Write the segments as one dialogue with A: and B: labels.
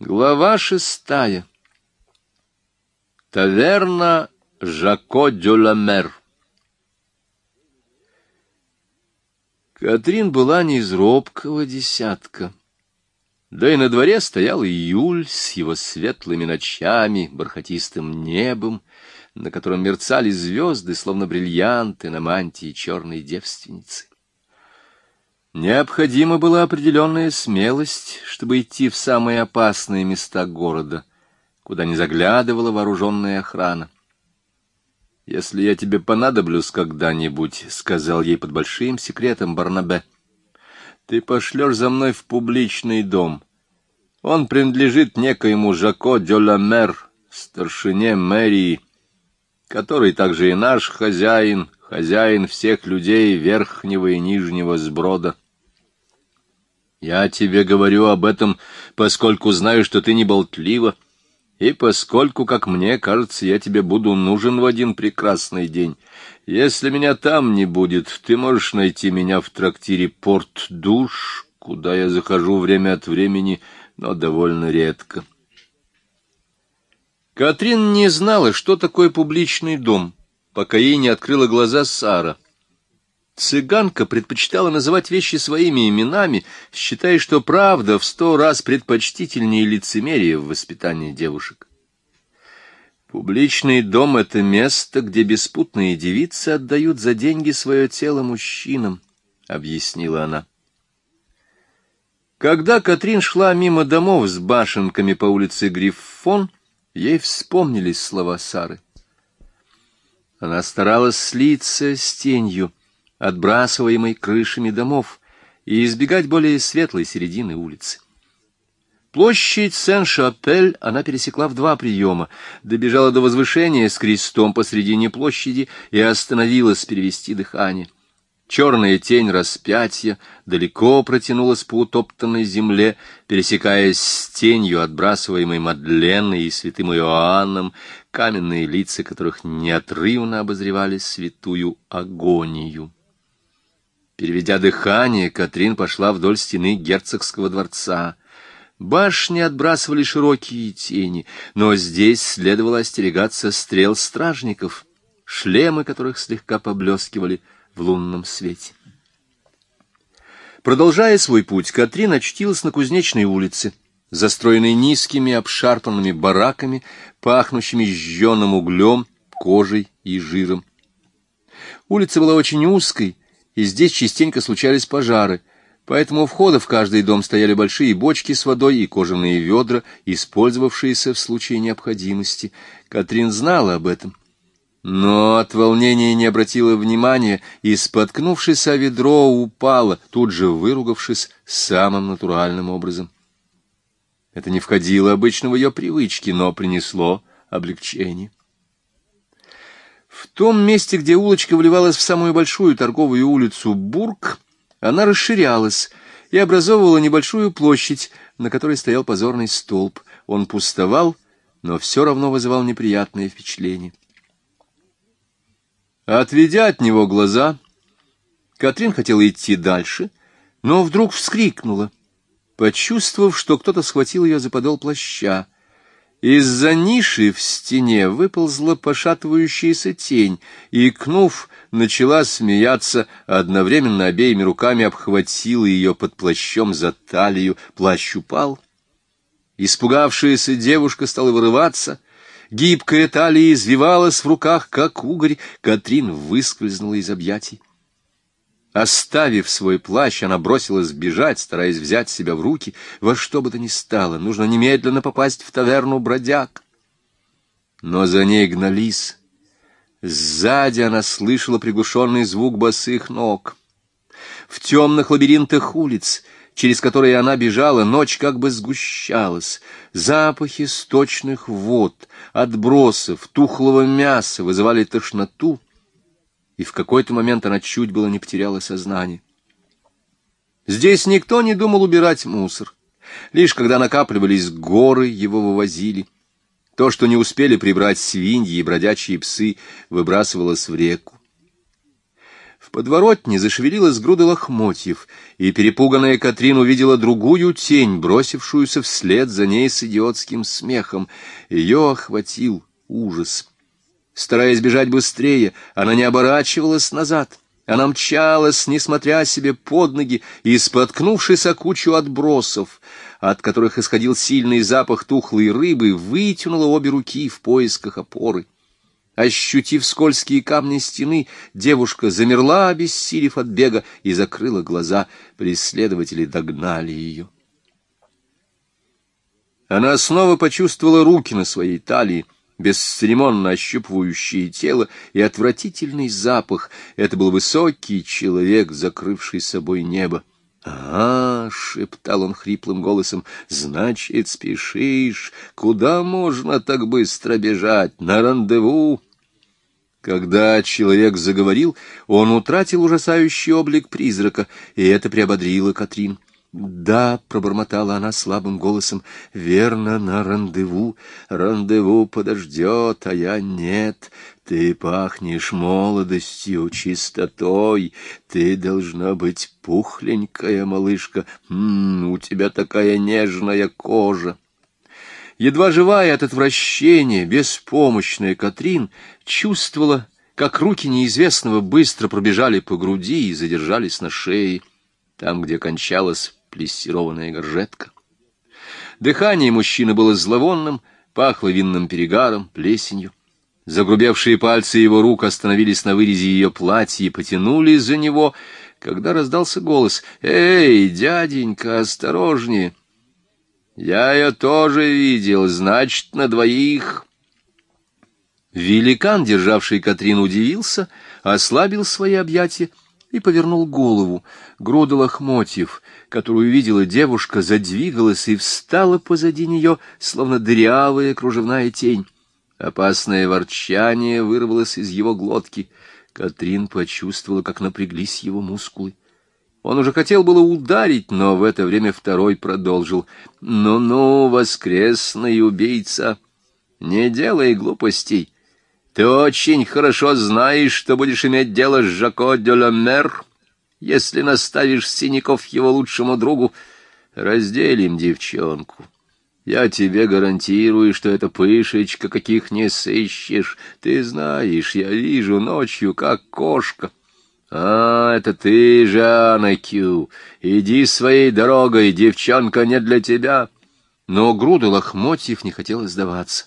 A: Глава шестая. Таверна Жако дю Ламер. Катрин была не из робкого десятка. Да и на дворе стоял июль с его светлыми ночами, бархатистым небом, на котором мерцали звезды, словно бриллианты на мантии черной девственницы. Необходима была определенная смелость, чтобы идти в самые опасные места города, куда не заглядывала вооруженная охрана. «Если я тебе понадоблюсь когда-нибудь», — сказал ей под большим секретом Барнабе, — «ты пошлешь за мной в публичный дом. Он принадлежит некоему Жако де Ламер, старшине мэрии, который также и наш хозяин, хозяин всех людей верхнего и нижнего сброда». Я тебе говорю об этом, поскольку знаю, что ты не болтлива, и поскольку, как мне кажется, я тебе буду нужен в один прекрасный день. Если меня там не будет, ты можешь найти меня в трактире «Порт-душ», куда я захожу время от времени, но довольно редко. Катрин не знала, что такое публичный дом, пока ей не открыла глаза Сара — Цыганка предпочитала называть вещи своими именами, считая, что правда в сто раз предпочтительнее лицемерия в воспитании девушек. Публичный дом — это место, где беспутные девицы отдают за деньги свое тело мужчинам, — объяснила она. Когда Катрин шла мимо домов с башенками по улице Гриффон, ей вспомнились слова Сары. Она старалась слиться с тенью — отбрасываемой крышами домов, и избегать более светлой середины улицы. Площадь Сен-Шапель она пересекла в два приема, добежала до возвышения с крестом посредине площади и остановилась перевести дыхание. Черная тень распятия далеко протянулась по утоптанной земле, пересекаясь с тенью, отбрасываемой Мадленной и святым Иоанном, каменные лица которых неотрывно обозревали святую агонию. Переведя дыхание, Катрин пошла вдоль стены герцогского дворца. Башни отбрасывали широкие тени, но здесь следовало остерегаться стрел стражников, шлемы которых слегка поблескивали в лунном свете. Продолжая свой путь, Катрин очтилась на Кузнечной улице, застроенной низкими обшарпанными бараками, пахнущими жженым углем, кожей и жиром. Улица была очень узкой, и здесь частенько случались пожары, поэтому у входа в каждый дом стояли большие бочки с водой и кожаные ведра, использовавшиеся в случае необходимости. Катрин знала об этом. Но от волнения не обратила внимания и, споткнувшись о ведро, упала, тут же выругавшись самым натуральным образом. Это не входило обычно в ее привычки, но принесло облегчение. В том месте, где улочка вливалась в самую большую торговую улицу Бург, она расширялась и образовывала небольшую площадь, на которой стоял позорный столб. Он пустовал, но все равно вызывал неприятное впечатление. Отведя от него глаза, Катрин хотела идти дальше, но вдруг вскрикнула, почувствовав, что кто-то схватил ее за подол плаща. Из-за ниши в стене выползла пошатывающаяся тень, и, икнув, начала смеяться, одновременно обеими руками обхватила ее под плащом за талию, плащ упал. Испугавшаяся девушка стала вырываться, гибкая талия извивалась в руках, как угорь, Катрин выскользнула из объятий. Оставив свой плащ, она бросилась бежать, стараясь взять себя в руки. Во что бы то ни стало, нужно немедленно попасть в таверну бродяг. Но за ней гнались. Сзади она слышала приглушенный звук босых ног. В темных лабиринтах улиц, через которые она бежала, ночь как бы сгущалась. Запахи сточных вод, отбросов, тухлого мяса вызывали тошноту, и в какой-то момент она чуть было не потеряла сознание. Здесь никто не думал убирать мусор. Лишь когда накапливались горы, его вывозили. То, что не успели прибрать свиньи и бродячие псы, выбрасывалось в реку. В подворотне зашевелилась груда лохмотьев, и перепуганная Катрин увидела другую тень, бросившуюся вслед за ней с идиотским смехом. Ее охватил ужас. Стараясь бежать быстрее, она не оборачивалась назад. Она мчалась, несмотря себе под ноги, и, споткнувшись о кучу отбросов, от которых исходил сильный запах тухлой рыбы, вытянула обе руки в поисках опоры. Ощутив скользкие камни стены, девушка замерла, обессилев от бега, и закрыла глаза. Преследователи догнали ее. Она снова почувствовала руки на своей талии, бесцеремонно ощупывающие тело, и отвратительный запах. Это был высокий человек, закрывший собой небо. «А, — шептал он хриплым голосом, — значит, спешишь? Куда можно так быстро бежать? На рандеву?» Когда человек заговорил, он утратил ужасающий облик призрака, и это приободрило Катрин. «Да», — пробормотала она слабым голосом, — «верно, на рандеву. Рандеву подождет, а я нет. Ты пахнешь молодостью, чистотой. Ты должна быть пухленькая, малышка. М -м, у тебя такая нежная кожа». Едва живая от отвращения, беспомощная Катрин чувствовала, как руки неизвестного быстро пробежали по груди и задержались на шее, там, где кончалась плессированная горжетка. Дыхание мужчины было зловонным, пахло винным перегаром, плесенью. Загрубевшие пальцы его рук остановились на вырезе ее платья и потянули за него, когда раздался голос «Эй, дяденька, осторожнее!» «Я ее тоже видел, значит, на двоих!» Великан, державший Катрин, удивился, ослабил свои объятия и повернул голову. Груда лохмотьев, которую видела девушка, задвигалась и встала позади нее, словно дырявая кружевная тень. Опасное ворчание вырвалось из его глотки. Катрин почувствовала, как напряглись его мускулы. Он уже хотел было ударить, но в это время второй продолжил. «Ну-ну, воскресный убийца, не делай глупостей. Ты очень хорошо знаешь, что будешь иметь дело с Жако де ла Мер, если наставишь синяков его лучшему другу. Разделим девчонку. Я тебе гарантирую, что это пышечка, каких не сыщешь. Ты знаешь, я вижу ночью, как кошка. А, это ты, Жанна Кью. Иди своей дорогой, девчонка не для тебя. Но груда лохмотьев не хотела сдаваться.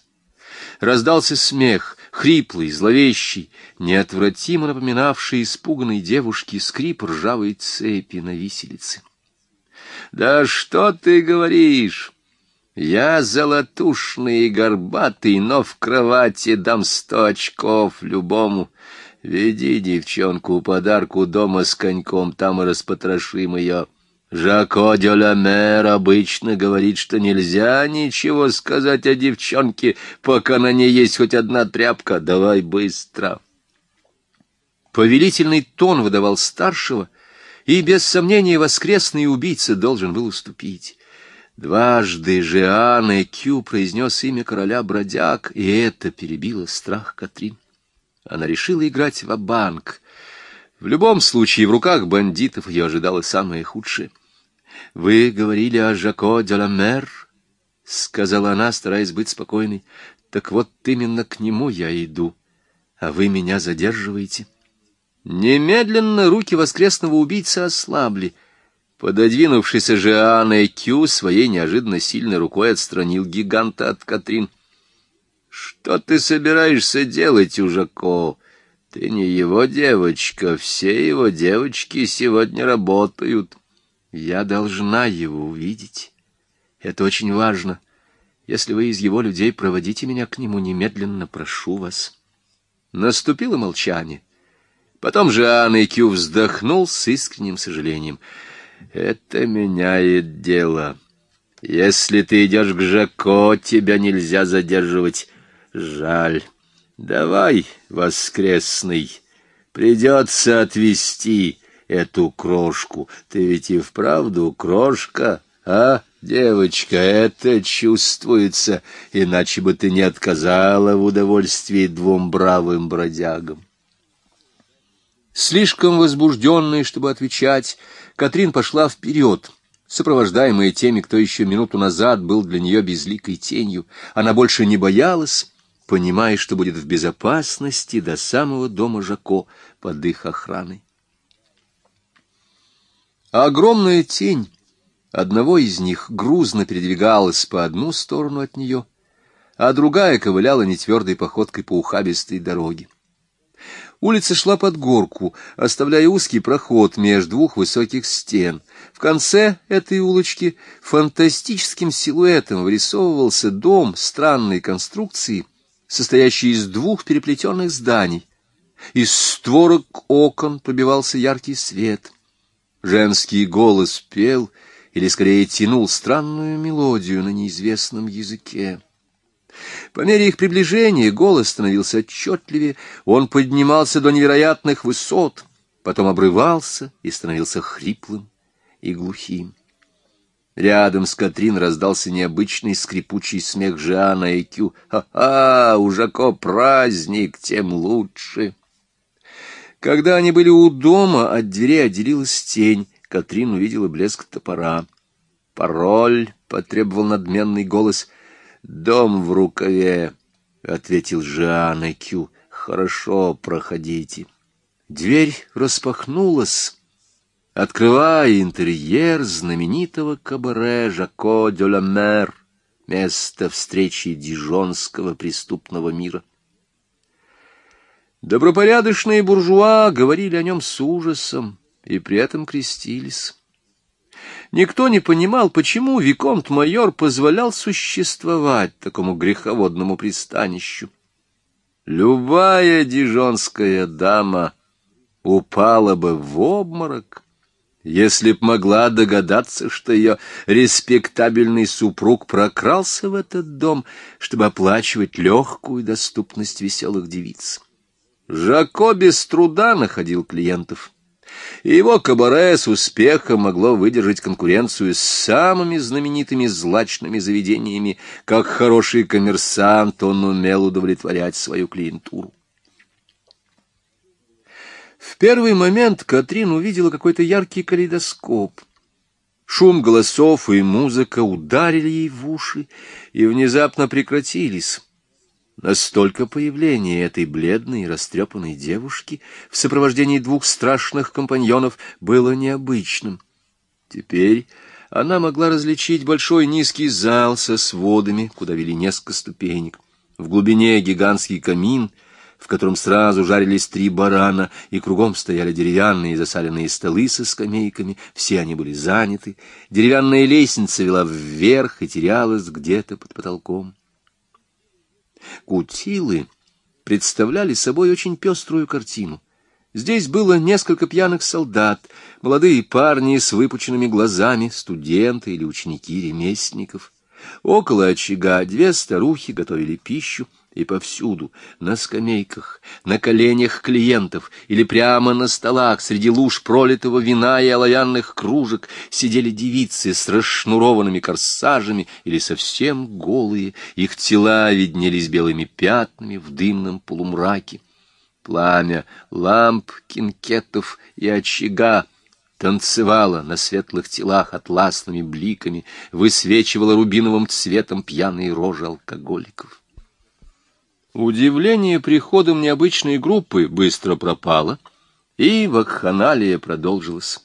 A: Раздался смех, хриплый, зловещий, неотвратимо напоминавший испуганной девушке скрип ржавой цепи на виселице. «Да что ты говоришь? Я золотушный и горбатый, но в кровати дам сто очков любому. Веди девчонку подарку дома с коньком, там и распотрошим ее». Жако де обычно говорит, что нельзя ничего сказать о девчонке, пока на ней есть хоть одна тряпка. Давай быстро. Повелительный тон выдавал старшего, и без сомнения воскресный убийца должен был уступить. Дважды Жиан Кю произнес имя короля бродяг, и это перебило страх Катрин. Она решила играть в банк в любом случае, в руках бандитов ее ожидало самое худшее. — Вы говорили о Жако де ла Мер, — сказала она, стараясь быть спокойной. — Так вот именно к нему я иду, а вы меня задерживаете. Немедленно руки воскресного убийцы ослабли. Пододвинувшийся же Анна Кю своей неожиданно сильной рукой отстранил гиганта от Катрин. — Что ты собираешься делать, Ужако? Ты не его девочка, все его девочки сегодня работают. Я должна его увидеть. Это очень важно. Если вы из его людей, проводите меня к нему немедленно, прошу вас. Наступило молчание. Потом же Анна Кью вздохнул с искренним сожалением. Это меняет дело. Если ты идешь к Жако, тебя нельзя задерживать. Жаль. Давай, воскресный, придется отвезти эту крошку. Ты ведь и вправду крошка, а, девочка, это чувствуется, иначе бы ты не отказала в удовольствии двум бравым бродягам. Слишком возбужденная, чтобы отвечать, Катрин пошла вперед, сопровождаемая теми, кто еще минуту назад был для нее безликой тенью. Она больше не боялась, понимая, что будет в безопасности до самого дома Жако под их охраной. огромная тень одного из них грузно передвигалась по одну сторону от нее, а другая ковыляла нетвердой походкой по ухабистой дороге. Улица шла под горку, оставляя узкий проход между двух высоких стен. В конце этой улочки фантастическим силуэтом вырисовывался дом странной конструкции, состоящий из двух переплетенных зданий. Из створок окон пробивался яркий свет. Женский голос пел или, скорее, тянул странную мелодию на неизвестном языке. По мере их приближения голос становился отчетливее, он поднимался до невероятных высот, потом обрывался и становился хриплым и глухим. Рядом с Катрин раздался необычный скрипучий смех Жиана и Кю. «Ха-ха! У Жако праздник, тем лучше!» Когда они были у дома, от дверей отделилась тень. Катрин увидела блеск топора. «Пароль!» — потребовал надменный голос. «Дом в рукаве», — ответил Жанна Кю. «Хорошо, проходите». Дверь распахнулась, открывая интерьер знаменитого кабаре Жако де ла Мер, место встречи дижонского преступного мира. Добропорядочные буржуа говорили о нем с ужасом и при этом крестились. Никто не понимал, почему Виконт-майор позволял существовать такому греховодному пристанищу. Любая дижонская дама упала бы в обморок, если б могла догадаться, что ее респектабельный супруг прокрался в этот дом, чтобы оплачивать легкую доступность веселых девиц. Жако без труда находил клиентов — его кабаре с успехом могло выдержать конкуренцию с самыми знаменитыми злачными заведениями. Как хороший коммерсант он умел удовлетворять свою клиентуру. В первый момент Катрин увидела какой-то яркий калейдоскоп. Шум голосов и музыка ударили ей в уши и внезапно прекратились. Настолько появление этой бледной и растрепанной девушки в сопровождении двух страшных компаньонов было необычным. Теперь она могла различить большой низкий зал со сводами, куда вели несколько ступенек. В глубине гигантский камин, в котором сразу жарились три барана, и кругом стояли деревянные засаленные столы со скамейками, все они были заняты. Деревянная лестница вела вверх и терялась где-то под потолком. Кутилы представляли собой очень пеструю картину. Здесь было несколько пьяных солдат, молодые парни с выпученными глазами, студенты или ученики ремесленников. Около очага две старухи готовили пищу, и повсюду, на скамейках, на коленях клиентов или прямо на столах среди луж пролитого вина и оловянных кружек сидели девицы с расшнурованными корсажами или совсем голые, их тела виднелись белыми пятнами в дымном полумраке. Пламя ламп, кинкетов и очага танцевала на светлых телах атласными бликами, высвечивала рубиновым цветом пьяные рожи алкоголиков. Удивление приходом необычной группы быстро пропало, и вакханалия продолжилась.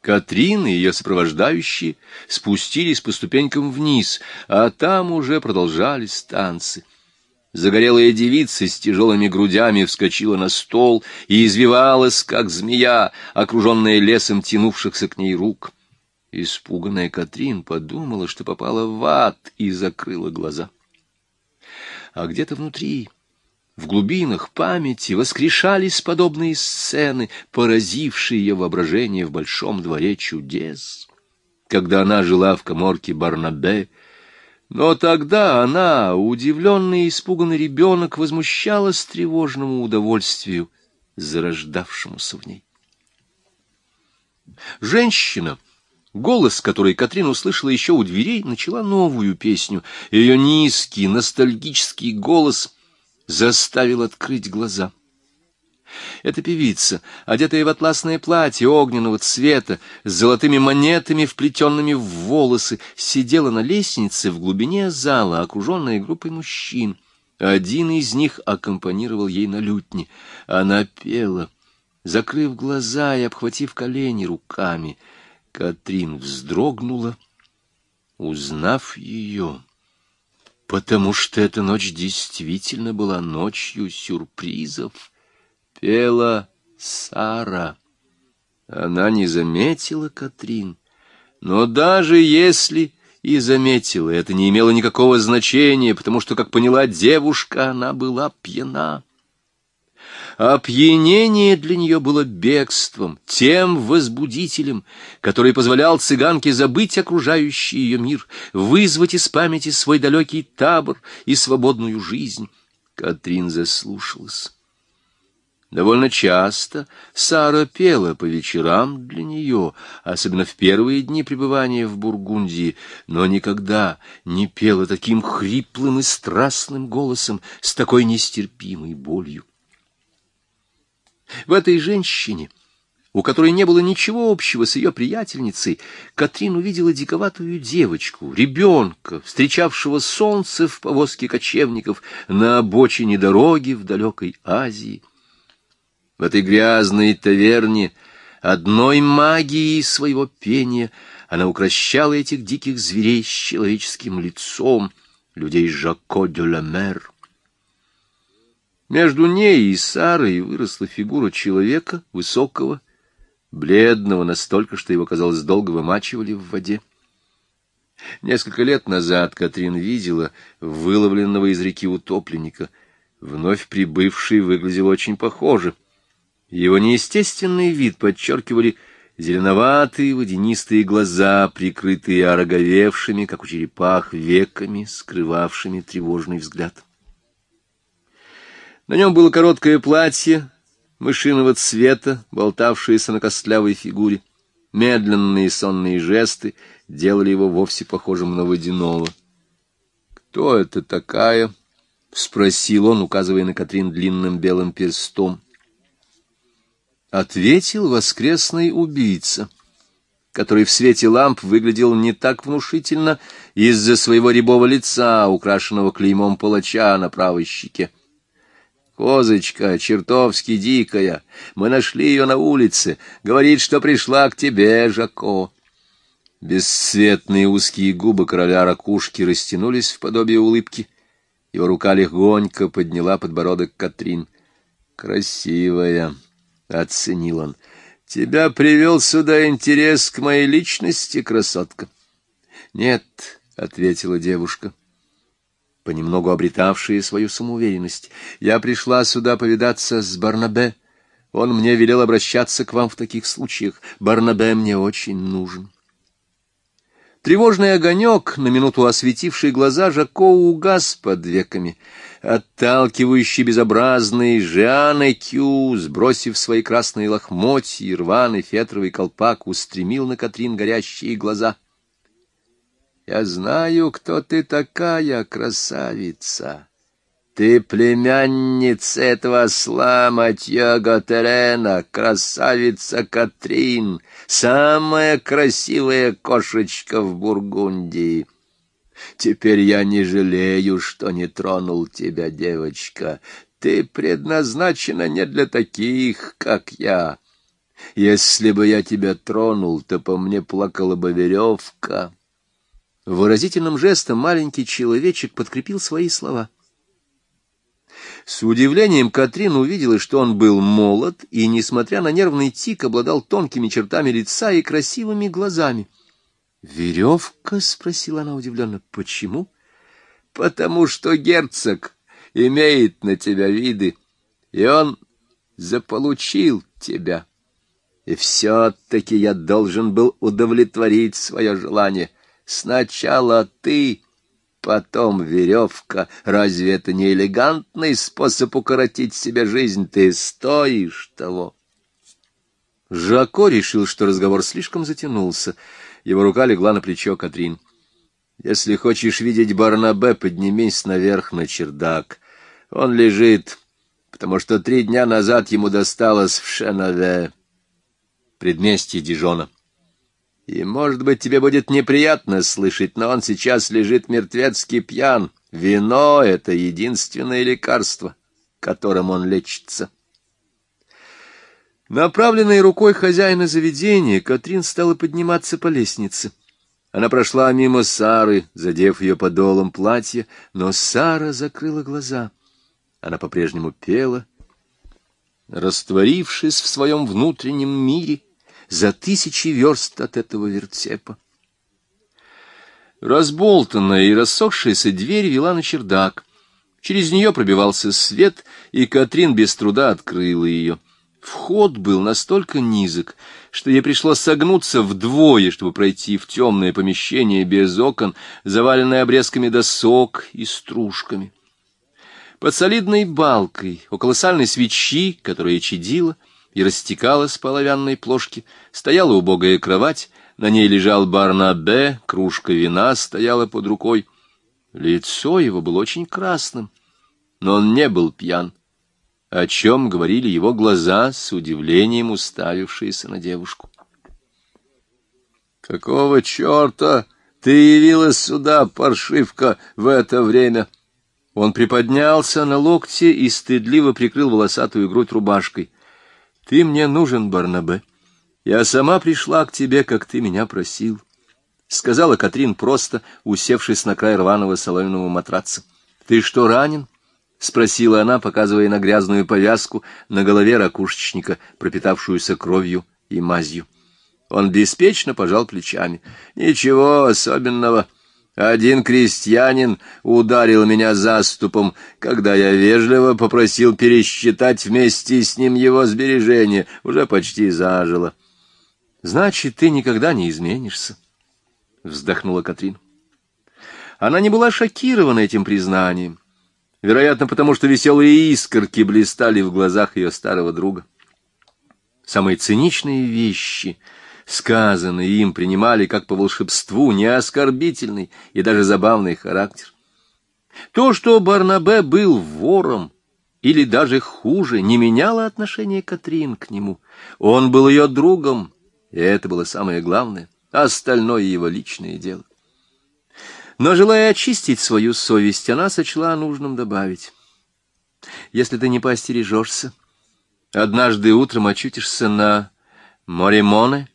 A: Катрин и ее сопровождающие спустились по ступенькам вниз, а там уже продолжались танцы. Загорелая девица с тяжелыми грудями вскочила на стол и извивалась, как змея, окруженная лесом тянувшихся к ней рук. Испуганная Катрин подумала, что попала в ад, и закрыла глаза а где-то внутри, в глубинах памяти, воскрешались подобные сцены, поразившие ее воображение в большом дворе чудес. Когда она жила в коморке Барнабе, но тогда она, удивленный и испуганный ребенок, возмущалась тревожному удовольствию, зарождавшемуся в ней. Женщина — Голос, который Катрин услышала еще у дверей, начала новую песню. Ее низкий, ностальгический голос заставил открыть глаза. Эта певица, одетая в атласное платье огненного цвета, с золотыми монетами, вплетенными в волосы, сидела на лестнице в глубине зала, окруженная группой мужчин. Один из них аккомпанировал ей на лютне. Она пела, закрыв глаза и обхватив колени руками. Катрин вздрогнула, узнав ее, потому что эта ночь действительно была ночью сюрпризов пела Сара. Она не заметила Катрин, но даже если и заметила, это не имело никакого значения, потому что, как поняла девушка, она была пьяна. Опьянение для нее было бегством, тем возбудителем, который позволял цыганке забыть окружающий ее мир, вызвать из памяти свой далекий табор и свободную жизнь. Катрин заслушалась. Довольно часто Сара пела по вечерам для нее, особенно в первые дни пребывания в Бургундии, но никогда не пела таким хриплым и страстным голосом, с такой нестерпимой болью. В этой женщине, у которой не было ничего общего с ее приятельницей, Катрин увидела диковатую девочку, ребенка, встречавшего солнце в повозке кочевников на обочине дороги в далекой Азии. В этой грязной таверне одной магией своего пения она укращала этих диких зверей с человеческим лицом, людей Жако де ла Мер. Между ней и Сарой выросла фигура человека, высокого, бледного настолько, что его, казалось, долго вымачивали в воде. Несколько лет назад Катрин видела выловленного из реки утопленника. Вновь прибывший выглядел очень похоже — его неестественный вид подчеркивали зеленоватые водянистые глаза, прикрытые ороговевшими, как у черепах, веками, скрывавшими тревожный взгляд. На нем было короткое платье мышиного цвета, болтавшееся на костлявой фигуре. Медленные сонные жесты делали его вовсе похожим на водяного. «Кто это такая?» — спросил он, указывая на Катрин длинным белым перстом ответил воскресный убийца, который в свете ламп выглядел не так внушительно из-за своего рябого лица, украшенного клеймом палача на правой щеке. Козочка чертовски дикая, мы нашли ее на улице, говорит, что пришла к тебе, Жако. Бесцветные узкие губы короля ракушки растянулись в подобие улыбки. Его рука легонько подняла подбородок Катрин. Красивая, — оценил он. — Тебя привел сюда интерес к моей личности, красотка? — Нет, — ответила девушка, понемногу обретавшая свою самоуверенность. — Я пришла сюда повидаться с Барнабе. Он мне велел обращаться к вам в таких случаях. Барнабе мне очень нужен. Тревожный огонек, на минуту осветивший глаза, Жако угас под веками. Отталкивающий безобразный Жиане Кю, сбросив свои красные лохмотья и рваный фетровый колпак, устремил на Катрин горящие глаза. — Я знаю, кто ты такая, красавица. Ты племянница этого осла Матья Терена, красавица Катрин, самая красивая кошечка в Бургундии. Теперь я не жалею, что не тронул тебя, девочка. Ты предназначена не для таких, как я. Если бы я тебя тронул, то по мне плакала бы веревка. Выразительным жестом маленький человечек подкрепил свои слова — с удивлением Катрин увидела, что он был молод и, несмотря на нервный тик, обладал тонкими чертами лица и красивыми глазами. «Веревка?» — спросила она удивленно. «Почему?» «Потому что герцог имеет на тебя виды, и он заполучил тебя. И все-таки я должен был удовлетворить свое желание. Сначала ты...» Потом веревка. Разве это не элегантный способ укоротить себе жизнь? Ты стоишь того. Жако решил, что разговор слишком затянулся. Его рука легла на плечо Катрин. «Если хочешь видеть Барнабе, поднимись наверх на чердак. Он лежит потому что три дня назад ему досталось в Шенове, предместье Дижона. И, может быть, тебе будет неприятно слышать, но он сейчас лежит мертвецкий пьян. Вино — это единственное лекарство, которым он лечится. Направленной рукой хозяина заведения, Катрин стала подниматься по лестнице. Она прошла мимо Сары, задев ее подолом платья, но Сара закрыла глаза. Она по-прежнему пела, растворившись в своем внутреннем мире за тысячи верст от этого вертепа. Разболтанная и рассохшаяся дверь вела на чердак. Через нее пробивался свет, и Катрин без труда открыла ее. Вход был настолько низок, что ей пришлось согнуться вдвое, чтобы пройти в темное помещение без окон, заваленное обрезками досок и стружками. Под солидной балкой, около сальной свечи, которая чадила и растекалась по оловянной плошке, стояла убогая кровать, на ней лежал Барнабе, кружка вина стояла под рукой. Лицо его было очень красным, но он не был пьян, о чем говорили его глаза, с удивлением уставившиеся на девушку. «Какого черта ты явилась сюда, паршивка, в это время?» Он приподнялся на локте и стыдливо прикрыл волосатую грудь рубашкой. «Ты мне нужен, Барнабе. Я сама пришла к тебе, как ты меня просил», — сказала Катрин просто, усевшись на край рваного соломенного матраца. «Ты что, ранен?» — спросила она, показывая на грязную повязку на голове ракушечника, пропитавшуюся кровью и мазью. Он беспечно пожал плечами. «Ничего особенного. Один крестьянин ударил меня заступом, когда я вежливо попросил пересчитать вместе с ним его сбережения. Уже почти зажило». Значит, ты никогда не изменишься, — вздохнула Катрин. Она не была шокирована этим признанием, вероятно, потому что веселые искорки блистали в глазах ее старого друга. Самые циничные вещи, сказанные им, принимали как по волшебству неоскорбительный и даже забавный характер. То, что Барнабе был вором, или даже хуже, не меняло отношение Катрин к нему. Он был ее другом, и это было самое главное, а остальное его личное дело. Но, желая очистить свою совесть, она сочла нужным добавить. Если ты не поостережешься, однажды утром очутишься на Моремоне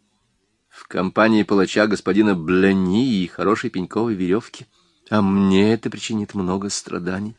A: компании палача господина Блани и хорошей пеньковой веревки, а мне это причинит много страданий.